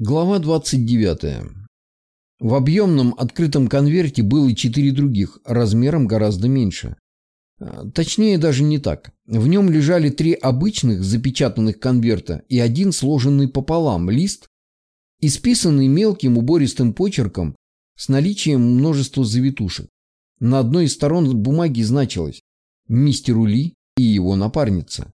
Глава 29. В объемном открытом конверте было четыре других, размером гораздо меньше. А, точнее, даже не так. В нем лежали три обычных запечатанных конверта и один сложенный пополам лист, исписанный мелким убористым почерком с наличием множества завитушек. На одной из сторон бумаги значилось «Мистеру Ли и его напарница».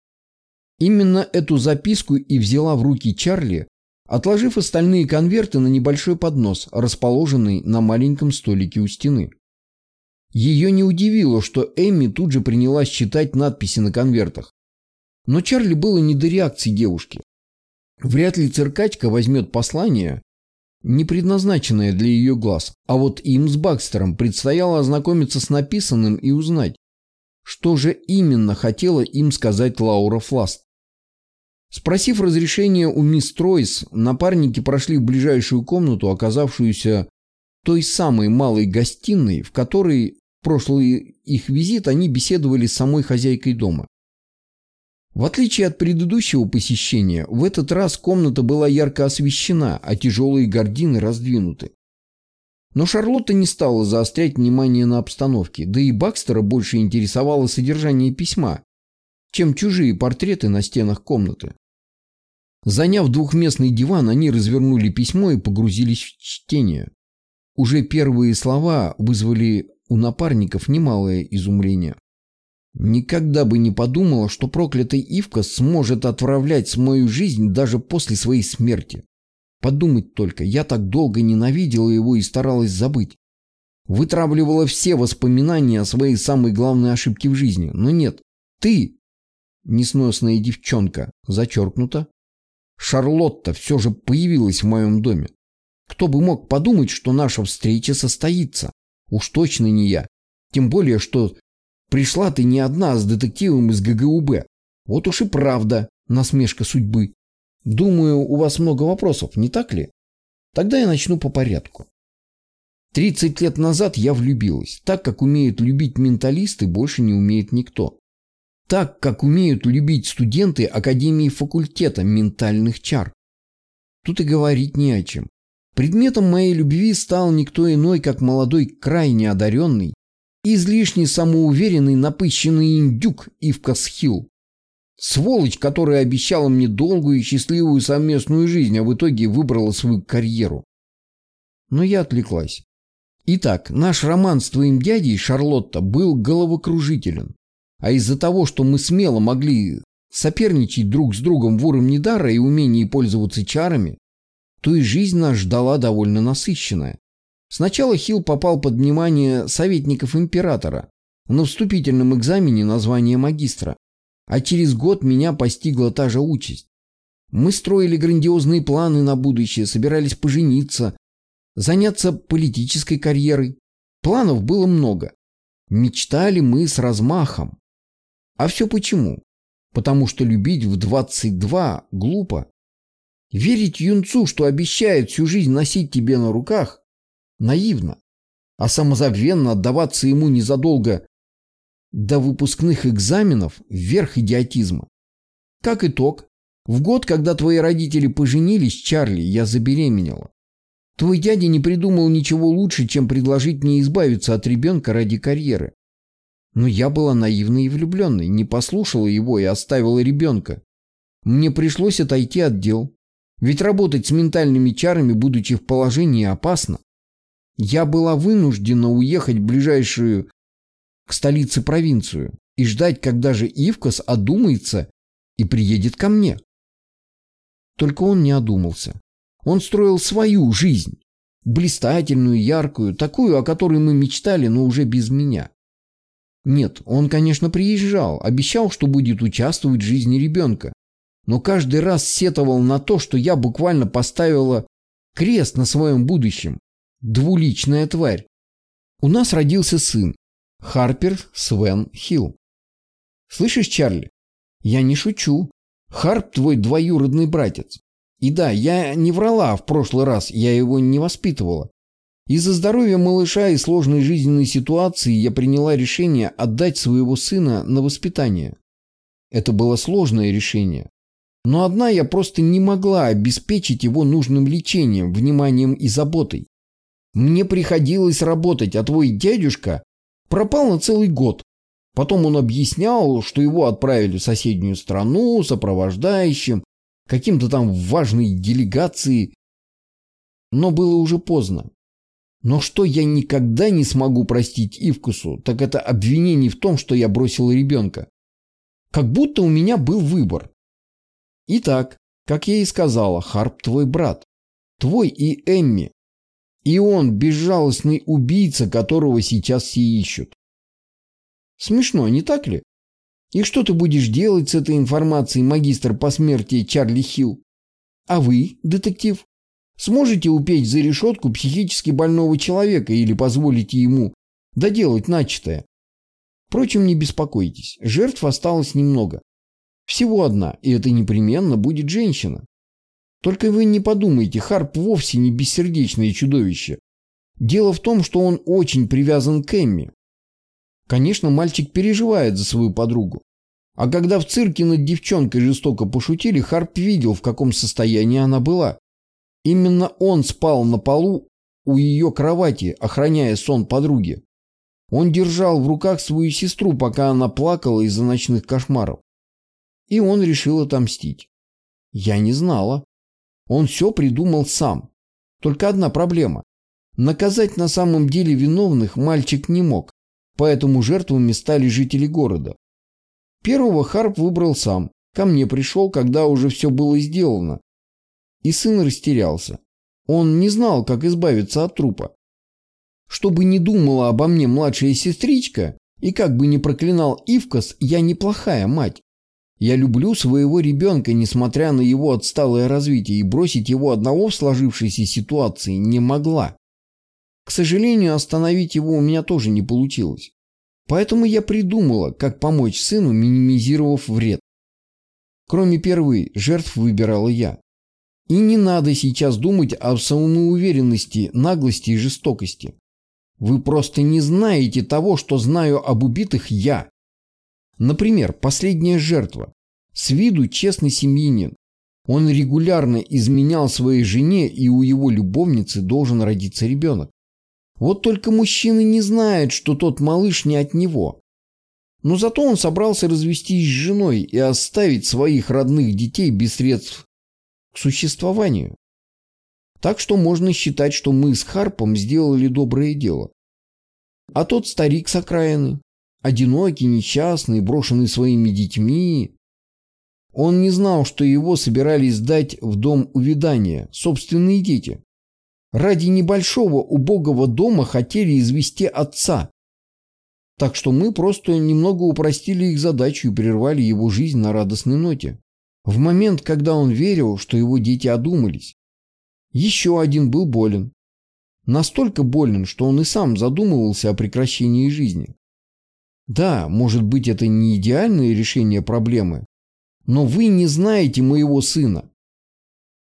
Именно эту записку и взяла в руки Чарли, отложив остальные конверты на небольшой поднос, расположенный на маленьком столике у стены. Ее не удивило, что Эмми тут же принялась читать надписи на конвертах. Но Чарли было не до реакции девушки. Вряд ли циркачка возьмет послание, не предназначенное для ее глаз, а вот им с Бакстером предстояло ознакомиться с написанным и узнать, что же именно хотела им сказать Лаура Фласт. Спросив разрешения у мисс Тройс, напарники прошли в ближайшую комнату, оказавшуюся той самой малой гостиной, в которой в прошлый их визит они беседовали с самой хозяйкой дома. В отличие от предыдущего посещения, в этот раз комната была ярко освещена, а тяжелые гардины раздвинуты. Но Шарлотта не стала заострять внимание на обстановке, да и Бакстера больше интересовало содержание письма, чем чужие портреты на стенах комнаты. Заняв двухместный диван, они развернули письмо и погрузились в чтение. Уже первые слова вызвали у напарников немалое изумление. Никогда бы не подумала, что проклятый Ивка сможет отправлять мою жизнь даже после своей смерти. Подумать только, я так долго ненавидела его и старалась забыть. Вытравливала все воспоминания о своей самой главной ошибке в жизни. Но нет, ты, несносная девчонка, зачеркнута, Шарлотта все же появилась в моем доме. Кто бы мог подумать, что наша встреча состоится? Уж точно не я. Тем более, что пришла ты не одна, с детективом из ГГУБ. Вот уж и правда, насмешка судьбы. Думаю, у вас много вопросов, не так ли? Тогда я начну по порядку. 30 лет назад я влюбилась. Так, как умеют любить менталисты, больше не умеет никто так, как умеют любить студенты Академии факультета ментальных чар. Тут и говорить не о чем. Предметом моей любви стал никто иной, как молодой, крайне одаренный, излишне самоуверенный, напыщенный индюк Ивкас Хилл. Сволочь, которая обещала мне долгую и счастливую совместную жизнь, а в итоге выбрала свою карьеру. Но я отвлеклась. Итак, наш роман с твоим дядей, Шарлотта, был головокружителен. А из-за того, что мы смело могли соперничать друг с другом в уровне дара и умении пользоваться чарами, то и жизнь нас ждала довольно насыщенная. Сначала Хилл попал под внимание советников императора на вступительном экзамене на звание магистра, а через год меня постигла та же участь. Мы строили грандиозные планы на будущее, собирались пожениться, заняться политической карьерой. Планов было много. Мечтали мы с размахом. А все почему? Потому что любить в 22 глупо. Верить юнцу, что обещает всю жизнь носить тебе на руках, наивно. А самозабвенно отдаваться ему незадолго до выпускных экзаменов – верх идиотизма. Как итог, в год, когда твои родители поженились, Чарли, я забеременела. Твой дядя не придумал ничего лучше, чем предложить мне избавиться от ребенка ради карьеры. Но я была наивной и влюбленной, не послушала его и оставила ребенка. Мне пришлось отойти от дел. Ведь работать с ментальными чарами, будучи в положении, опасно. Я была вынуждена уехать в ближайшую к столице провинцию и ждать, когда же Ивкас одумается и приедет ко мне. Только он не одумался. Он строил свою жизнь. Блистательную, яркую, такую, о которой мы мечтали, но уже без меня. Нет, он, конечно, приезжал, обещал, что будет участвовать в жизни ребенка. Но каждый раз сетовал на то, что я буквально поставила крест на своем будущем. Двуличная тварь. У нас родился сын. Харпер Свен Хилл. Слышишь, Чарли? Я не шучу. Харп твой двоюродный братец. И да, я не врала в прошлый раз, я его не воспитывала. Из-за здоровья малыша и сложной жизненной ситуации я приняла решение отдать своего сына на воспитание. Это было сложное решение. Но одна я просто не могла обеспечить его нужным лечением, вниманием и заботой. Мне приходилось работать, а твой дядюшка пропал на целый год. Потом он объяснял, что его отправили в соседнюю страну сопровождающим, каким-то там важной делегации. Но было уже поздно. Но что я никогда не смогу простить Ивкусу, так это обвинение в том, что я бросила ребенка. Как будто у меня был выбор. Итак, как я и сказала, Харп твой брат. Твой и Эмми. И он безжалостный убийца, которого сейчас все ищут. Смешно, не так ли? И что ты будешь делать с этой информацией, магистр по смерти Чарли Хилл? А вы, детектив, сможете упечь за решетку психически больного человека или позволите ему доделать начатое? Впрочем, не беспокойтесь, жертв осталось немного. Всего одна, и это непременно будет женщина. Только вы не подумайте, Харп вовсе не бессердечное чудовище. Дело в том, что он очень привязан к Эмми. Конечно, мальчик переживает за свою подругу. А когда в цирке над девчонкой жестоко пошутили, Харп видел, в каком состоянии она была. Именно он спал на полу у ее кровати, охраняя сон подруги. Он держал в руках свою сестру, пока она плакала из-за ночных кошмаров. И он решил отомстить. Я не знала. Он все придумал сам. Только одна проблема. Наказать на самом деле виновных мальчик не мог, поэтому жертвами стали жители города. Первого Харп выбрал сам. Ко мне пришел, когда уже все было сделано. И сын растерялся. Он не знал, как избавиться от трупа. Чтобы не думала обо мне младшая сестричка, и как бы ни проклинал Ивкас, я неплохая мать. Я люблю своего ребенка, несмотря на его отсталое развитие, и бросить его одного в сложившейся ситуации не могла. К сожалению, остановить его у меня тоже не получилось. Поэтому я придумала, как помочь сыну, минимизировав вред. Кроме первой, жертв выбирала я. И не надо сейчас думать о самоуверенности, наглости и жестокости. Вы просто не знаете того, что знаю об убитых я. Например, последняя жертва. С виду честный семьянин. Он регулярно изменял своей жене, и у его любовницы должен родиться ребенок. Вот только мужчины не знают, что тот малыш не от него. Но зато он собрался развестись с женой и оставить своих родных детей без средств существованию. Так что можно считать, что мы с Харпом сделали доброе дело. А тот старик с окраины, Одинокий, несчастный, брошенный своими детьми. Он не знал, что его собирались сдать в дом увядания собственные дети. Ради небольшого убогого дома хотели извести отца. Так что мы просто немного упростили их задачу и прервали его жизнь на радостной ноте. В момент, когда он верил, что его дети одумались. Еще один был болен. Настолько болен, что он и сам задумывался о прекращении жизни. Да, может быть, это не идеальное решение проблемы, но вы не знаете моего сына.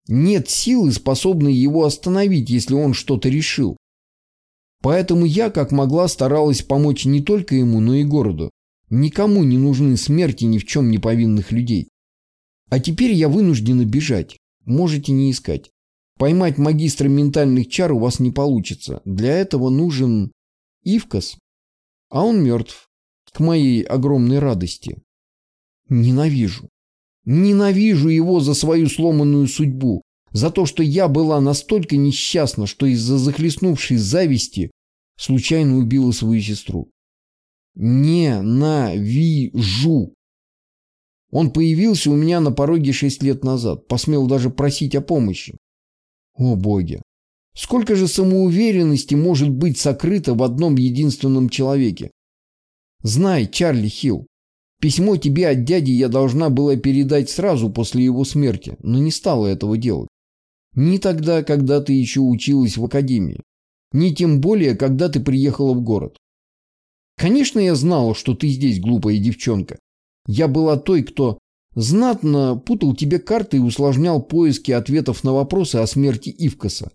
Нет силы, способной его остановить, если он что-то решил. Поэтому я, как могла, старалась помочь не только ему, но и городу. Никому не нужны смерти ни в чем не повинных людей. А теперь я вынуждена бежать. Можете не искать. Поймать магистра ментальных чар у вас не получится. Для этого нужен Ивкас. А он мертв к моей огромной радости. Ненавижу. Ненавижу его за свою сломанную судьбу, за то, что я была настолько несчастна, что из-за захлестнувшей зависти случайно убила свою сестру. Ненавижу. Он появился у меня на пороге шесть лет назад, посмел даже просить о помощи. О боги! Сколько же самоуверенности может быть сокрыто в одном единственном человеке? Знай, Чарли Хилл, письмо тебе от дяди я должна была передать сразу после его смерти, но не стала этого делать. Ни тогда, когда ты еще училась в академии, ни тем более, когда ты приехала в город. Конечно, я знала, что ты здесь, глупая девчонка. Я была той, кто знатно путал тебе карты и усложнял поиски ответов на вопросы о смерти Ивкаса.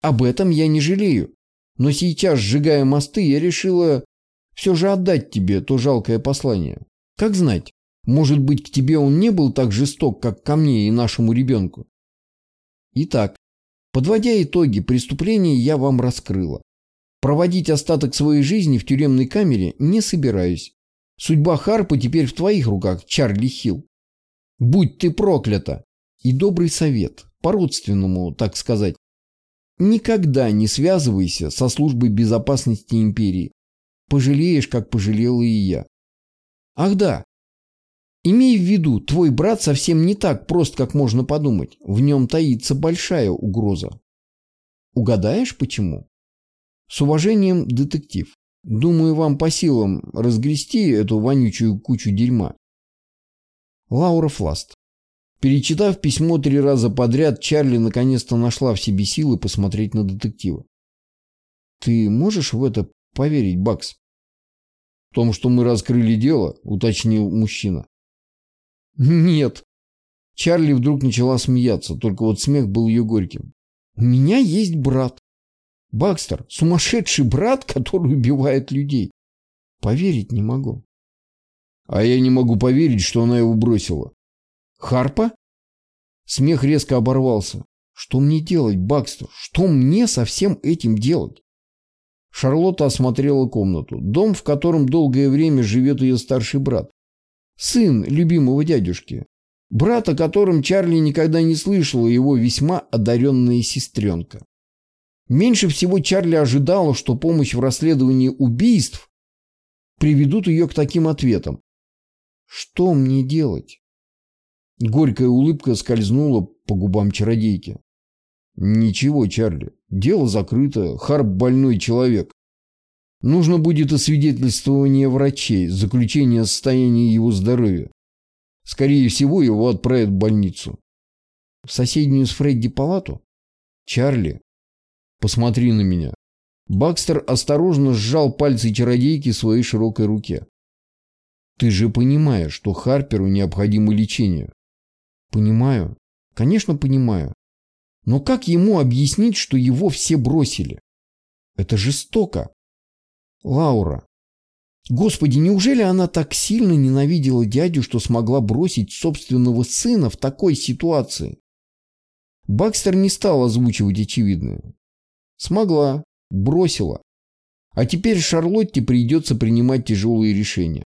Об этом я не жалею. Но сейчас, сжигая мосты, я решила все же отдать тебе то жалкое послание. Как знать, Может быть, к тебе он не был так жесток, как ко мне и нашему ребенку? Итак, подводя итоги преступления, я вам раскрыла. Проводить остаток своей жизни в тюремной камере не собираюсь. Судьба Харпа теперь в твоих руках, Чарли Хилл. Будь ты проклята! И добрый совет, по-родственному, так сказать. Никогда не связывайся со службой безопасности империи. Пожалеешь, как пожалела и я. Ах да, Имей в виду, твой брат совсем не так прост, как можно подумать. В нем таится большая угроза. Угадаешь, почему? С уважением, детектив. Думаю, вам по силам разгрести эту вонючую кучу дерьма. Лаура Фласт. Перечитав письмо три раза подряд, Чарли наконец-то нашла в себе силы посмотреть на детектива. «Ты можешь в это поверить, Бакс?» «В том, что мы раскрыли дело», — уточнил мужчина. «Нет». Чарли вдруг начала смеяться, только вот смех был ее горьким. «У меня есть брат. Бакстер, сумасшедший брат, который убивает людей. Поверить не могу». «А я не могу поверить, что она его бросила». «Харпа?» Смех резко оборвался. «Что мне делать, Бакстер? Что мне со всем этим делать?» Шарлотта осмотрела комнату. Дом, в котором долгое время живет ее старший брат сын любимого дядюшки, брат, о котором Чарли никогда не слышала, его весьма одаренная сестренка. Меньше всего Чарли ожидала, что помощь в расследовании убийств приведут ее к таким ответам. Что мне делать? Горькая улыбка скользнула по губам чародейки. Ничего, Чарли, дело закрыто, Харп больной человек. Нужно будет освидетельствование врачей, заключение о состоянии его здоровья. Скорее всего, его отправят в больницу. В соседнюю с Фредди палату? Чарли, посмотри на меня. Бакстер осторожно сжал пальцы чародейки в своей широкой руке. Ты же понимаешь, что Харперу необходимо лечение. Понимаю. Конечно, понимаю. Но как ему объяснить, что его все бросили? Это жестоко. Лаура. Господи, неужели она так сильно ненавидела дядю, что смогла бросить собственного сына в такой ситуации? Бакстер не стал озвучивать очевидное. Смогла. Бросила. А теперь Шарлотте придется принимать тяжелые решения.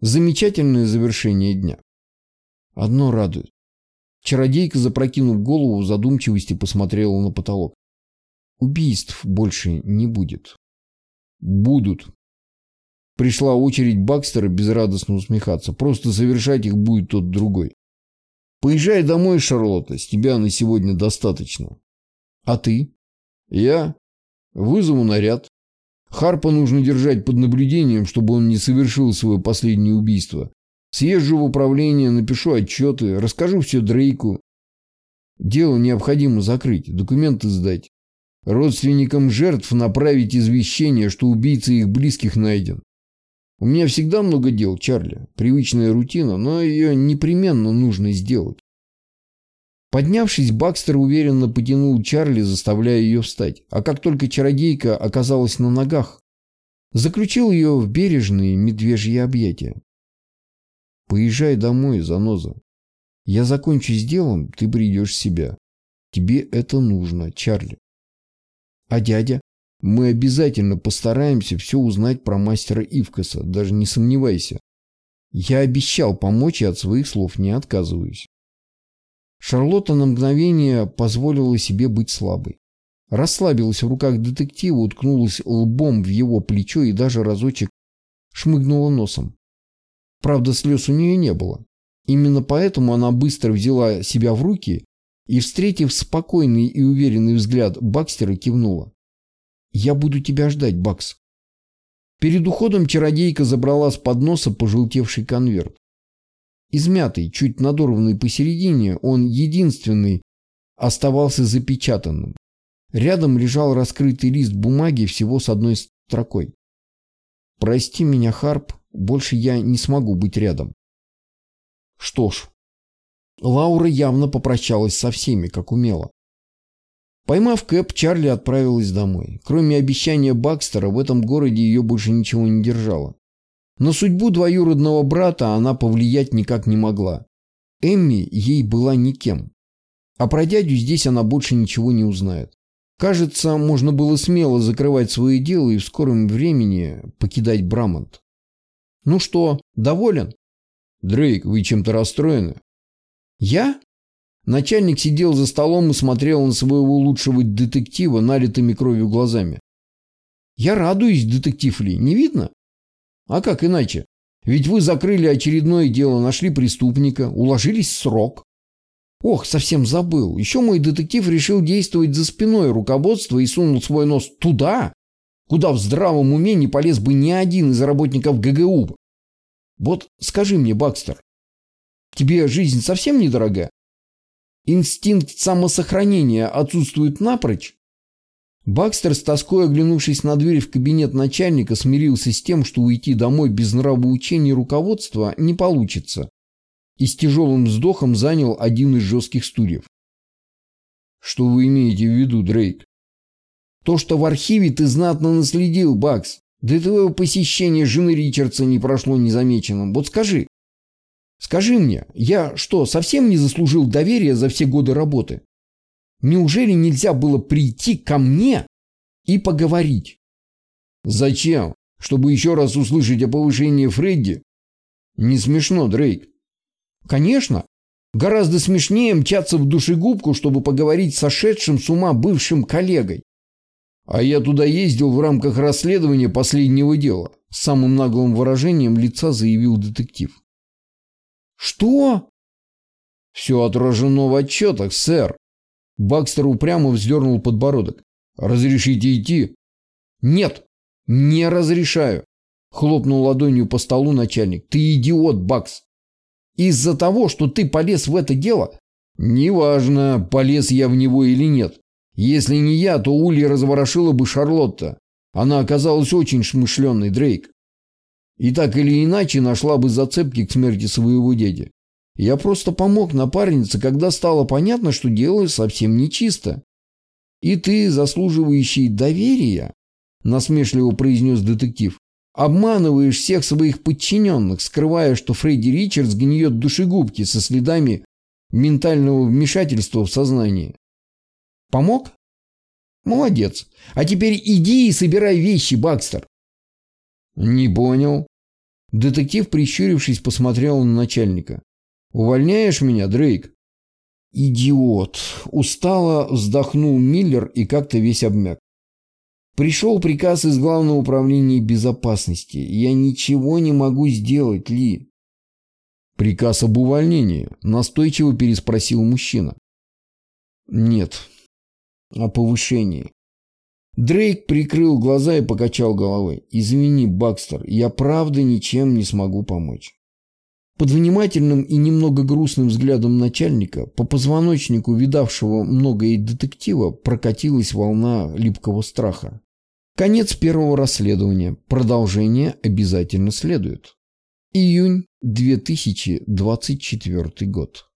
Замечательное завершение дня. Одно радует. Чародейка, запрокинув голову в задумчивости, посмотрела на потолок. Убийств больше не будет. Будут. Пришла очередь Бакстера безрадостно усмехаться. Просто завершать их будет тот другой. Поезжай домой, Шарлотта, с тебя на сегодня достаточно. А ты? Я? Вызову наряд. Харпа нужно держать под наблюдением, чтобы он не совершил свое последнее убийство. Съезжу в управление, напишу отчеты, расскажу все Дрейку. Дело необходимо закрыть, документы сдать. Родственникам жертв направить извещение, что убийца их близких найден. У меня всегда много дел, Чарли. Привычная рутина, но ее непременно нужно сделать. Поднявшись, Бакстер уверенно потянул Чарли, заставляя ее встать. А как только чародейка оказалась на ногах, заключил ее в бережные медвежьи объятия. «Поезжай домой, заноза. Я закончу с делом, ты придешь в себя. Тебе это нужно, Чарли». А дядя? Мы обязательно постараемся все узнать про мастера Ивкаса, даже не сомневайся. Я обещал помочь и от своих слов не отказываюсь. Шарлотта на мгновение позволила себе быть слабой. Расслабилась в руках детектива, уткнулась лбом в его плечо и даже разочек шмыгнула носом. Правда, слез у нее не было. Именно поэтому она быстро взяла себя в руки и, встретив спокойный и уверенный взгляд Бакстера, кивнула. «Я буду тебя ждать, Бакс». Перед уходом чародейка забрала с подноса пожелтевший конверт. Измятый, чуть надорванный посередине, он единственный оставался запечатанным. Рядом лежал раскрытый лист бумаги всего с одной строкой. «Прости меня, Харп, больше я не смогу быть рядом». Что ж, Лаура явно попрощалась со всеми, как умела. Поймав Кэп, Чарли отправилась домой. Кроме обещания Бакстера, в этом городе ее больше ничего не держало. На судьбу двоюродного брата она повлиять никак не могла. Эмми ей была никем. А про дядю здесь она больше ничего не узнает. Кажется, можно было смело закрывать свои дела и в скором времени покидать Брамонт. Ну что, доволен? Дрейк, вы чем-то расстроены? Я? Начальник сидел за столом и смотрел на своего лучшего детектива налитыми кровью глазами. Я радуюсь, детектив Ли, не видно? А как иначе? Ведь вы закрыли очередное дело, нашли преступника, уложились в срок. Ох, совсем забыл. Еще мой детектив решил действовать за спиной руководства и сунул свой нос туда, куда в здравом уме не полез бы ни один из работников ГГУ. Вот скажи мне, Бакстер, тебе жизнь совсем недорога? Инстинкт самосохранения отсутствует напрочь? Бакстер, с тоской оглянувшись на дверь в кабинет начальника, смирился с тем, что уйти домой без нравоучения руководства не получится, и с тяжелым вздохом занял один из жестких стульев. «Что вы имеете в виду, Дрейк?» «То, что в архиве ты знатно наследил, Бакс. До твоего посещения жены Ричардса не прошло незамеченным. Вот скажи, скажи мне, я что, совсем не заслужил доверия за все годы работы?» Неужели нельзя было прийти ко мне и поговорить? Зачем? Чтобы еще раз услышать о повышении Фредди? Не смешно, Дрейк. Конечно. Гораздо смешнее мчаться в душегубку, чтобы поговорить с сошедшим с ума бывшим коллегой. А я туда ездил в рамках расследования последнего дела. С самым наглым выражением лица заявил детектив. Что? Все отражено в отчетах, сэр. Бакстер упрямо вздернул подбородок. «Разрешите идти?» «Нет, не разрешаю», — хлопнул ладонью по столу начальник. «Ты идиот, Бакс! Из-за того, что ты полез в это дело?» «Неважно, полез я в него или нет. Если не я, то Ули разворошила бы Шарлотта. Она оказалась очень шмышленной, Дрейк. И так или иначе нашла бы зацепки к смерти своего дяди. Я просто помог напарнице, когда стало понятно, что делаю совсем нечисто. И ты, заслуживающий доверия, насмешливо произнес детектив, обманываешь всех своих подчиненных, скрывая, что Фредди Ричардс гниет душегубки со следами ментального вмешательства в сознание. Помог? Молодец. А теперь иди и собирай вещи, Бакстер. Не понял. Детектив, прищурившись, посмотрел на начальника. Увольняешь меня, Дрейк?» «Идиот!» – устало вздохнул Миллер и как-то весь обмяк. «Пришел приказ из Главного управления безопасности. Я ничего не могу сделать, Ли». «Приказ об увольнении?» – настойчиво переспросил мужчина. «Нет. О повышении». Дрейк прикрыл глаза и покачал головой. «Извини, Бакстер, я правда ничем не смогу помочь». Под внимательным и немного грустным взглядом начальника по позвоночнику, видавшего многое детектива, прокатилась волна липкого страха. Конец первого расследования. Продолжение обязательно следует. Июнь 2024 год.